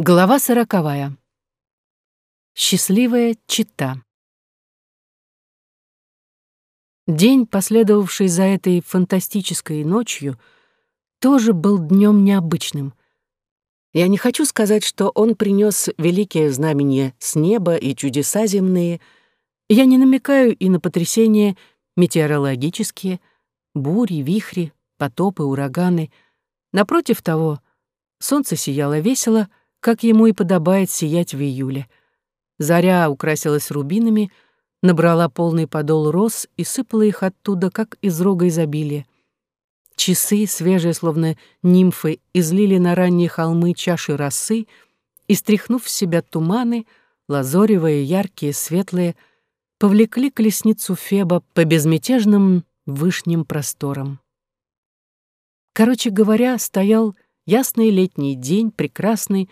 Глава сороковая. Счастливая чита. День, последовавший за этой фантастической ночью, тоже был днем необычным. Я не хочу сказать, что он принес великие знамения с неба и чудеса земные. Я не намекаю и на потрясения метеорологические, бури, вихри, потопы, ураганы. Напротив того, солнце сияло весело — как ему и подобает сиять в июле. Заря украсилась рубинами, набрала полный подол роз и сыпала их оттуда, как из рога изобилия. Часы, свежие, словно нимфы, излили на ранние холмы чаши росы и, стряхнув в себя туманы, лазоревые, яркие, светлые, повлекли колесницу Феба по безмятежным вышним просторам. Короче говоря, стоял ясный летний день, прекрасный,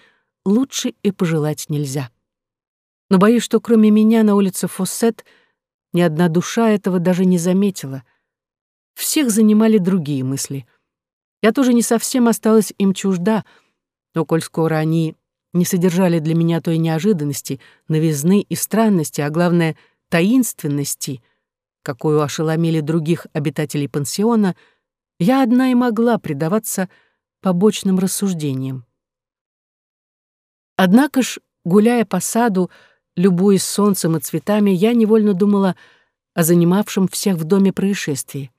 лучше и пожелать нельзя. Но боюсь, что кроме меня на улице Фоссет ни одна душа этого даже не заметила. Всех занимали другие мысли. Я тоже не совсем осталась им чужда, но коль скоро они не содержали для меня той неожиданности, новизны и странности, а главное — таинственности, какую ошеломили других обитателей пансиона, я одна и могла предаваться побочным рассуждениям. Однако ж, гуляя по саду, любуясь солнцем и цветами, я невольно думала о занимавшем всех в доме происшествии.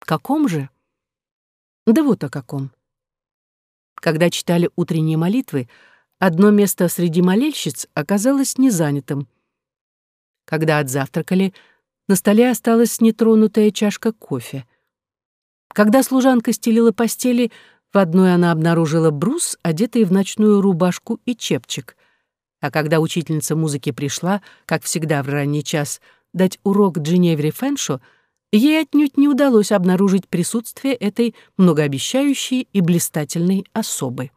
Каком же? Да вот о каком. Когда читали утренние молитвы, одно место среди молельщиц оказалось незанятым. Когда отзавтракали, на столе осталась нетронутая чашка кофе. Когда служанка стелила постели, в одной она обнаружила брус, одетый в ночную рубашку и чепчик. А когда учительница музыки пришла, как всегда в ранний час, дать урок Джиневре Фэншо, ей отнюдь не удалось обнаружить присутствие этой многообещающей и блистательной особы.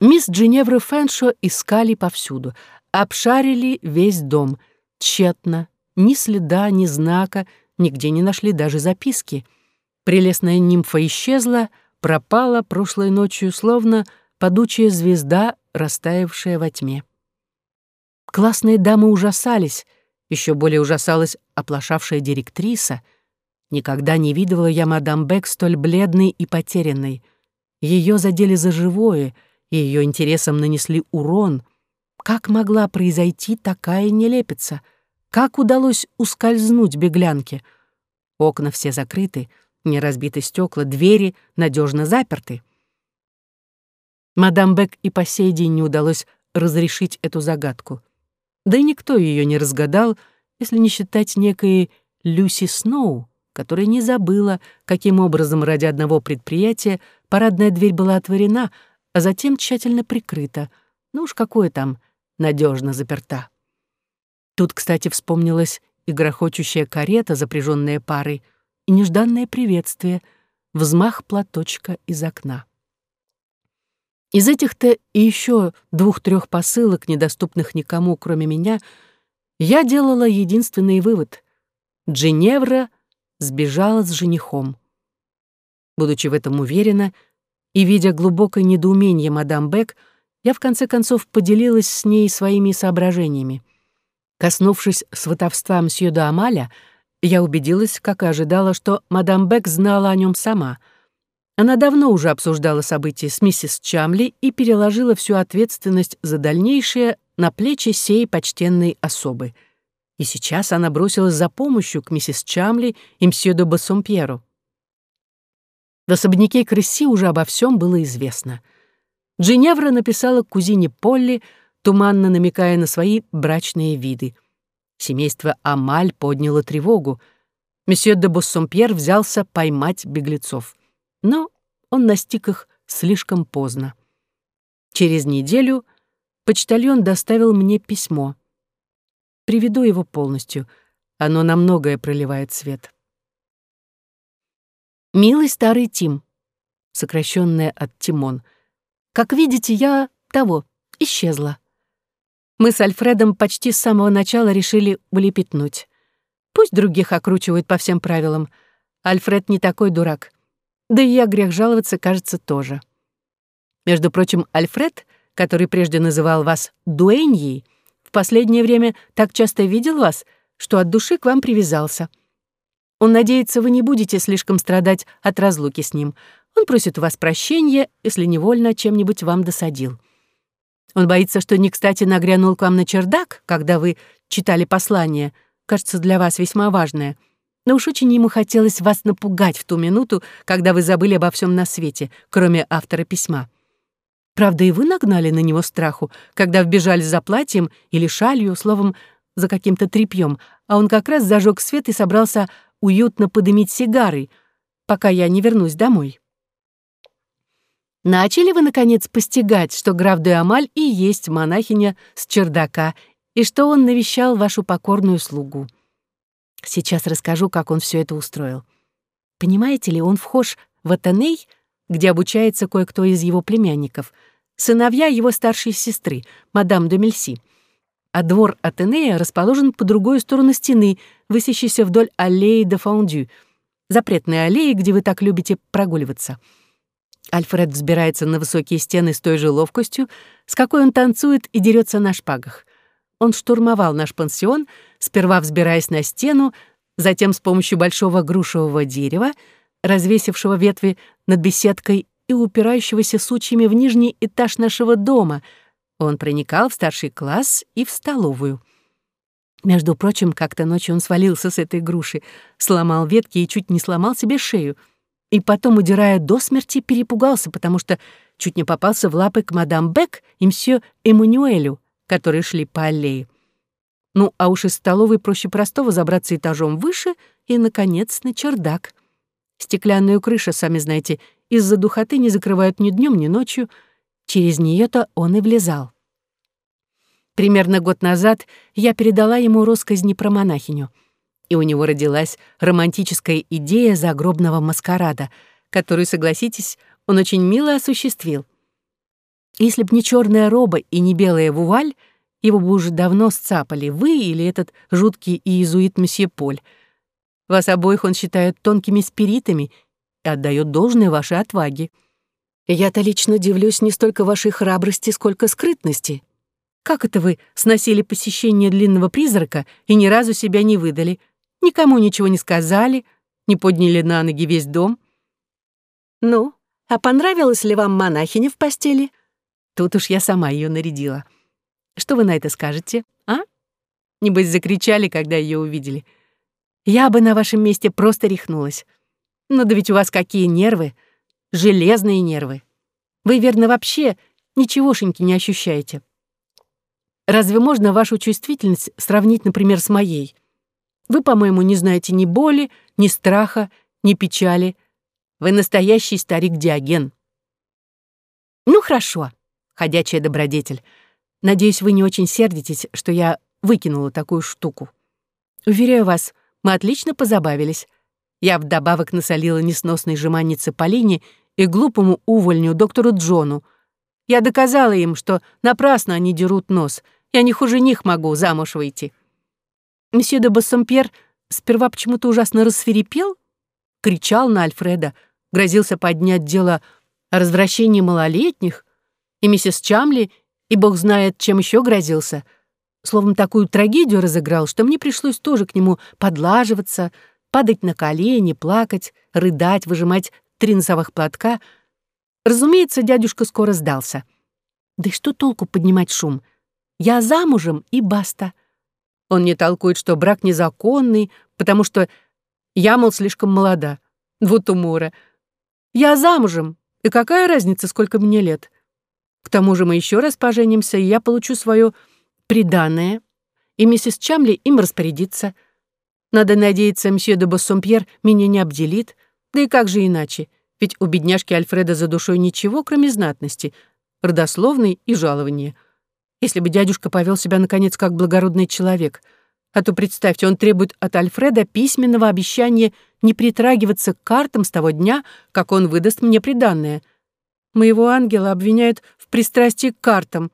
Мисс Джиневра Фэншо искали повсюду, обшарили весь дом, тщетно, ни следа, ни знака, нигде не нашли даже записки — Прелестная нимфа исчезла, пропала прошлой ночью, словно падучая звезда, растаявшая во тьме. Классные дамы ужасались, еще более ужасалась оплошавшая директриса. Никогда не видывала я мадам Бек столь бледной и потерянной. Ее задели за живое, и ее интересам нанесли урон. Как могла произойти такая нелепица? Как удалось ускользнуть беглянке? Окна все закрыты — не разбиты стекла, двери надежно заперты. Мадам Бек и по сей день не удалось разрешить эту загадку. Да и никто ее не разгадал, если не считать некой Люси Сноу, которая не забыла, каким образом ради одного предприятия парадная дверь была отворена, а затем тщательно прикрыта. Ну уж какое там, надежно заперта. Тут, кстати, вспомнилась и грохочущая карета, запряженная парой — и нежданное приветствие, взмах платочка из окна. Из этих-то и еще двух-трех посылок, недоступных никому, кроме меня, я делала единственный вывод. Дженевра сбежала с женихом. Будучи в этом уверена и видя глубокое недоумение мадам Бек, я в конце концов поделилась с ней своими соображениями. Коснувшись сватовства мсье Амаля, я убедилась, как и ожидала, что мадам Бек знала о нем сама. Она давно уже обсуждала события с миссис Чамли и переложила всю ответственность за дальнейшее на плечи сей почтенной особы. И сейчас она бросилась за помощью к миссис Чамли и мсье де Бассомпьеру. В особняке Кресси уже обо всем было известно. Джиневра написала кузине Полли, туманно намекая на свои брачные виды — Семейство Амаль подняло тревогу. Месье де Боссомпьер взялся поймать беглецов. Но он настиг их слишком поздно. Через неделю почтальон доставил мне письмо. Приведу его полностью. Оно на многое проливает свет. «Милый старый Тим», сокращенное от Тимон, «как видите, я того, исчезла. Мы с Альфредом почти с самого начала решили улепетнуть. Пусть других окручивают по всем правилам. Альфред не такой дурак. Да и я грех жаловаться, кажется, тоже. Между прочим, Альфред, который прежде называл вас Дуэньей, в последнее время так часто видел вас, что от души к вам привязался. Он надеется, вы не будете слишком страдать от разлуки с ним. Он просит у вас прощения, если невольно чем-нибудь вам досадил. Он боится, что не кстати нагрянул к вам на чердак, когда вы читали послание, кажется, для вас весьма важное. Но уж очень ему хотелось вас напугать в ту минуту, когда вы забыли обо всем на свете, кроме автора письма. Правда, и вы нагнали на него страху, когда вбежали за платьем или шалью, словом, за каким-то тряпьем, а он как раз зажег свет и собрался уютно подымить сигарой, пока я не вернусь домой. Начали вы, наконец, постигать, что граф де Амаль и есть монахиня с чердака, и что он навещал вашу покорную слугу. Сейчас расскажу, как он все это устроил. Понимаете ли, он вхож в Атеней, где обучается кое-кто из его племянников, сыновья его старшей сестры, мадам де Мельси. А двор Атенея расположен по другой сторону стены, высящейся вдоль аллеи де Фондю, запретной аллеи, где вы так любите прогуливаться. Альфред взбирается на высокие стены с той же ловкостью, с какой он танцует и дерется на шпагах. Он штурмовал наш пансион, сперва взбираясь на стену, затем с помощью большого грушевого дерева, развесившего ветви над беседкой и упирающегося сучьями в нижний этаж нашего дома, он проникал в старший класс и в столовую. Между прочим, как-то ночью он свалился с этой груши, сломал ветки и чуть не сломал себе шею. И потом, удирая до смерти, перепугался, потому что чуть не попался в лапы к мадам Бек и мсье Эммануэлю, которые шли по аллее. Ну, а уж из столовой проще простого забраться этажом выше и, наконец, на чердак. Стеклянную крышу, сами знаете, из-за духоты не закрывают ни днем, ни ночью. Через нее то он и влезал. Примерно год назад я передала ему росказни про монахиню, и у него родилась романтическая идея загробного маскарада, которую, согласитесь, он очень мило осуществил. Если б не черная роба и не белая вуаль, его бы уже давно сцапали, вы или этот жуткий иезуит месье Поль. Вас обоих он считает тонкими спиритами и отдает должное вашей отваге. Я-то лично дивлюсь не столько вашей храбрости, сколько скрытности. Как это вы сносили посещение длинного призрака и ни разу себя не выдали, никому ничего не сказали, не подняли на ноги весь дом? Ну, а понравилась ли вам монахиня в постели? Тут уж я сама ее нарядила. Что вы на это скажете, а? Небось, закричали, когда ее увидели. Я бы на вашем месте просто рехнулась. Но да ведь у вас какие нервы. Железные нервы. Вы, верно, вообще ничегошеньки не ощущаете. Разве можно вашу чувствительность сравнить, например, с моей? Вы, по-моему, не знаете ни боли, ни страха, ни печали. Вы настоящий старик Диоген. Ну, хорошо ходячая добродетель. Надеюсь, вы не очень сердитесь, что я выкинула такую штуку. Уверяю вас, мы отлично позабавились. Я вдобавок насолила несносной жеманнице Полине и глупому увольню доктору Джону. Я доказала им, что напрасно они дерут нос. Я не хуже них могу замуж выйти. Месье де Бассомпьер сперва почему-то ужасно рассверепел, кричал на Альфреда, грозился поднять дело о развращении малолетних, и миссис Чамли, и бог знает, чем еще грозился. Словом, такую трагедию разыграл, что мне пришлось тоже к нему подлаживаться, падать на колени, плакать, рыдать, выжимать три носовых платка. Разумеется, дядюшка скоро сдался. Да и что толку поднимать шум? Я замужем, и баста. Он мне толкует, что брак незаконный, потому что я, мол, слишком молода. Вот умора. Я замужем, и какая разница, сколько мне лет? К тому же мы еще раз поженимся, и я получу свое приданное, и миссис Чамли им распорядится. Надо надеяться, мсье де Боссомпьер меня не обделит, да и как же иначе, ведь у бедняжки Альфреда за душой ничего, кроме знатности, родословной и жалования. Если бы дядюшка повел себя, наконец, как благородный человек, а то, представьте, он требует от Альфреда письменного обещания не притрагиваться к картам с того дня, как он выдаст мне приданное — Моего ангела обвиняют в пристрастии к картам.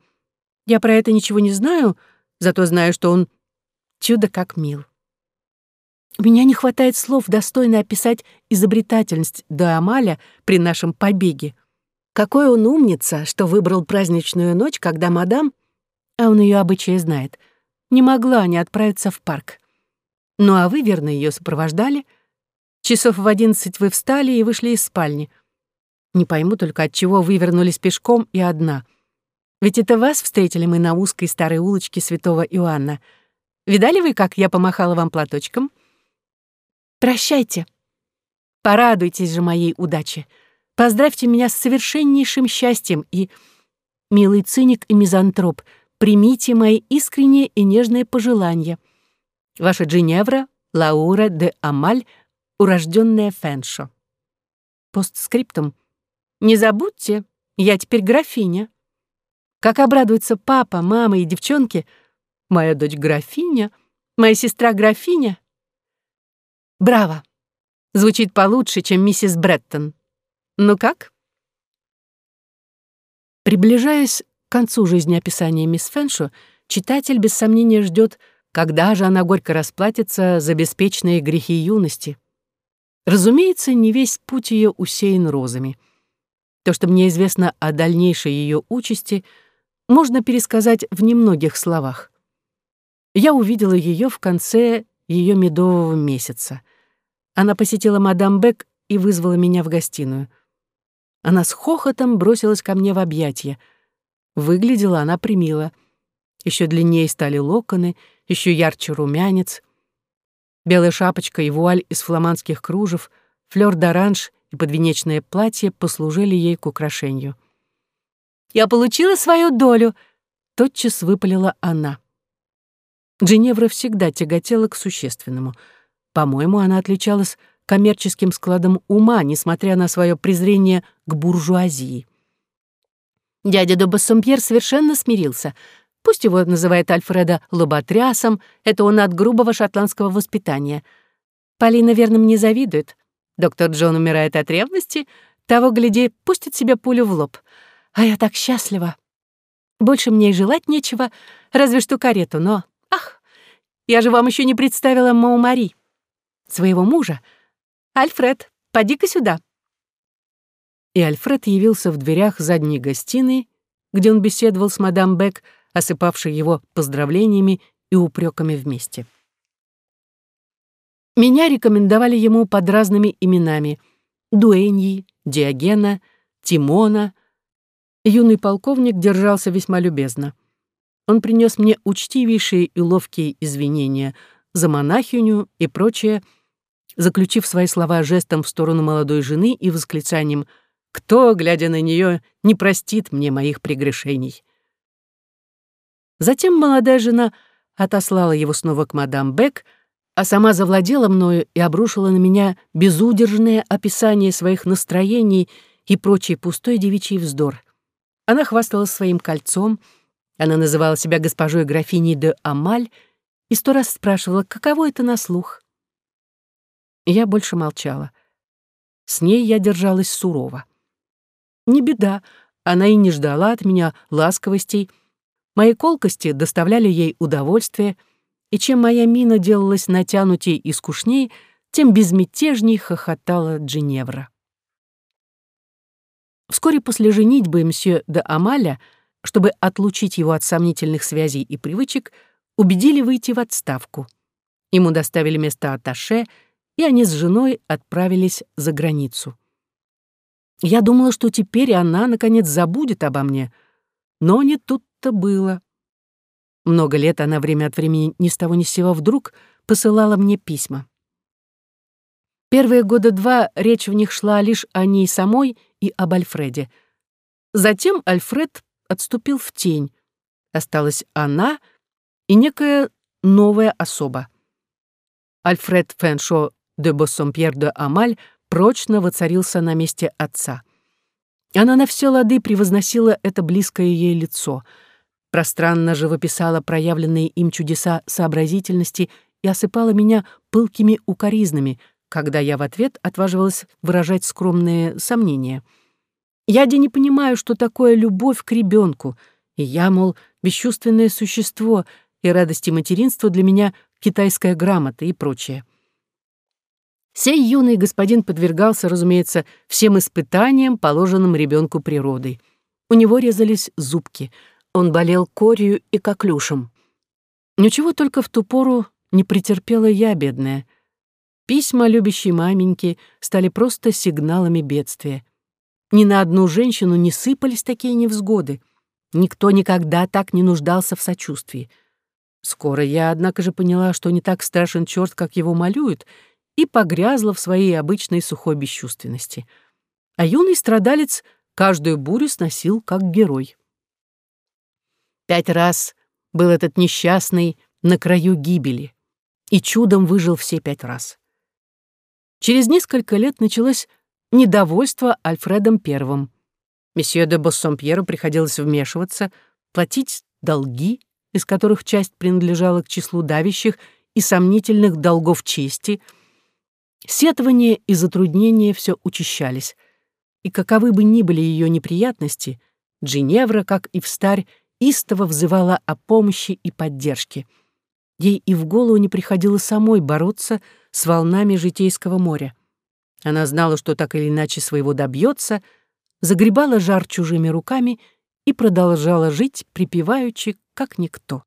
Я про это ничего не знаю, зато знаю, что он чудо как мил. У меня не хватает слов, достойно описать изобретательность Дуамаля при нашем побеге. Какой он умница, что выбрал праздничную ночь, когда мадам, а он ее обычай знает, не могла не отправиться в парк. Ну а вы, верно, ее сопровождали? Часов в одиннадцать вы встали и вышли из спальни. Не пойму только, от чего вы вернулись пешком и одна. Ведь это вас встретили мы на узкой старой улочке Святого Иоанна. Видали вы, как я помахала вам платочком? Прощайте. Порадуйтесь же моей удаче. Поздравьте меня с совершеннейшим счастьем и, милый циник и мизантроп, примите мои искренние и нежные пожелания. Ваша Джиневра, Лаура де Амаль, урожденная Фэншо. Постскриптум. Не забудьте, я теперь графиня. Как обрадуются папа, мама и девчонки. Моя дочь графиня, моя сестра графиня. Браво! Звучит получше, чем миссис Бреттон. Ну как? Приближаясь концу жизнеописания мисс Фэншо, читатель без сомнения ждет, когда же она горько расплатится за беспечные грехи юности. Разумеется, не весь путь ее усеян розами. То, что мне известно о дальнейшей ее участи, можно пересказать в немногих словах. Я увидела ее в конце ее медового месяца — она посетила мадам Бек и вызвала меня в гостиную. Она с хохотом бросилась ко мне в объятия. Выглядела она примило. Еще длиннее стали локоны, еще ярче румянец. Белая шапочка и вуаль из фламандских кружев, флёр д'оранж и подвенечное платье послужили ей к украшению. «Я получила свою долю!» — тотчас выпалила она. Дженевра всегда тяготела к существенному — по-моему, она отличалась коммерческим складом ума, несмотря на свое презрение к буржуазии. Дядя де совершенно смирился. Пусть его называют Альфреда лоботрясом, это он от грубого шотландского воспитания. Полина, верно, мне завидует. Доктор Джон умирает от ревности, того, гляди, пустит себе пулю в лоб. А я так счастлива. Больше мне и желать нечего, разве что карету, но... Ах, я же вам еще не представила Маумари своего мужа. «Альфред, поди-ка сюда». И Альфред явился в дверях задней гостиной, где он беседовал с мадам Бек, осыпавшей его поздравлениями и упреками вместе. Меня рекомендовали ему под разными именами — Дуэньи, Диогена, Тимона. Юный полковник держался весьма любезно. Он принес мне учтивейшие и ловкие извинения за монахиню и прочее, заключив свои слова жестом в сторону молодой жены и восклицанием «Кто, глядя на нее, не простит мне моих прегрешений?» Затем молодая жена отослала его снова к мадам Бек, а сама завладела мною и обрушила на меня безудержное описание своих настроений и прочий пустой девичий вздор. Она хвасталась своим кольцом, она называла себя госпожой графиней де Амаль и сто раз спрашивала, каково это на слух. Я больше молчала. С ней я держалась сурово. Не беда, она и не ждала от меня ласковостей. Мои колкости доставляли ей удовольствие, и чем моя мина делалась натянутей и скучней, тем безмятежней хохотала Джиневра. Вскоре после женитьбы мсье де Амаля, чтобы отлучить его от сомнительных связей и привычек, убедили выйти в отставку. Ему доставили место атташе — и они с женой отправились за границу. Я думала, что теперь она, наконец, забудет обо мне, но не тут-то было. Много лет она время от времени ни с того ни с сего вдруг посылала мне письма. Первые года два речь в них шла лишь о ней самой и об Альфреде. Затем Альфред отступил в тень. Осталась она и некая новая особа. Альфред Фэншо де Боссомпьер де Амаль прочно воцарился на месте отца. Она на все лады превозносила это близкое ей лицо, пространно живописала проявленные им чудеса сообразительности и осыпала меня пылкими укоризнами, когда я в ответ отваживалась выражать скромные сомнения. Я де не понимаю, что такое любовь к ребенку, и я, мол, бесчувственное существо, и радости материнства для меня китайская грамота и прочее. Сей юный господин подвергался, разумеется, всем испытаниям, положенным ребенку природой. У него резались зубки, он болел корью и коклюшем. Ничего только в ту пору не претерпела я, бедная. Письма любящей маменьки стали просто сигналами бедствия. Ни на одну женщину не сыпались такие невзгоды. Никто никогда так не нуждался в сочувствии. Скоро я, однако же, поняла, что не так страшен черт, как его малюют, и погрязла в своей обычной сухой бесчувственности. А юный страдалец каждую бурю сносил как герой. Пять раз был этот несчастный на краю гибели, и чудом выжил все пять раз. Через несколько лет началось недовольство Альфредом Первым. Месье де Боссомпьеру приходилось вмешиваться, платить долги, из которых часть принадлежала к числу давящих и сомнительных долгов чести. Сетования и затруднения все учащались, и каковы бы ни были ее неприятности, Джиневра, как и встарь, истово взывала о помощи и поддержке. Ей и в голову не приходило самой бороться с волнами житейского моря. Она знала, что так или иначе своего добьется, загребала жар чужими руками и продолжала жить, припеваючи, как никто.